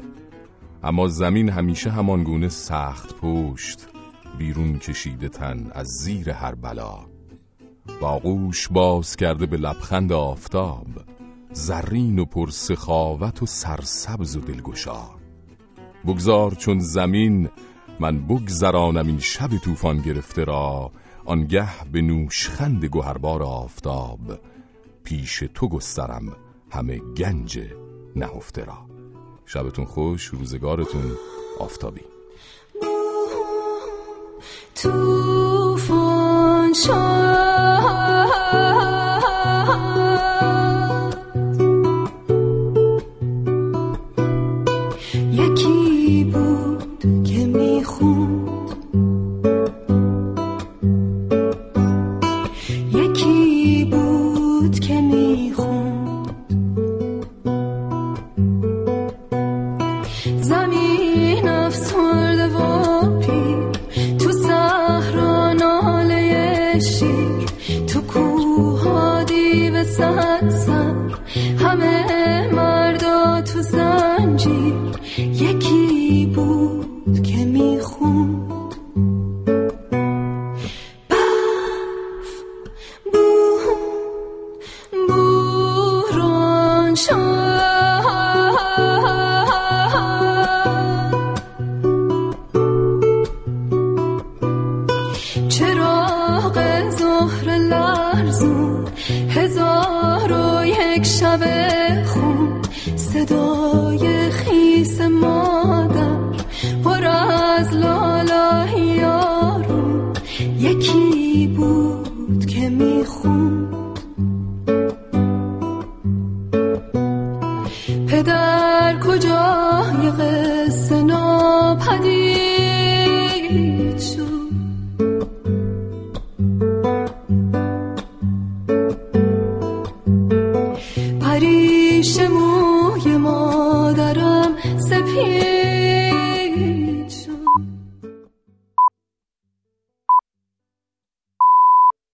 اما زمین همیشه همان گونه سخت پشت بیرون کشیده تن از زیر هر بلا. باغوش باز کرده به لبخند آفتاب زرین و پرسخاوت و سرسبز و دلگشا. بگذار چون زمین من بگذرانم این شب طوفان گرفته را آنگه به نوشخند گوهربار آفتاب پیش تو گسترم همه گنج نهفته را. شبتون خوش روزگارتون آفتابی. توفان شد